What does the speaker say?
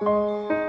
Música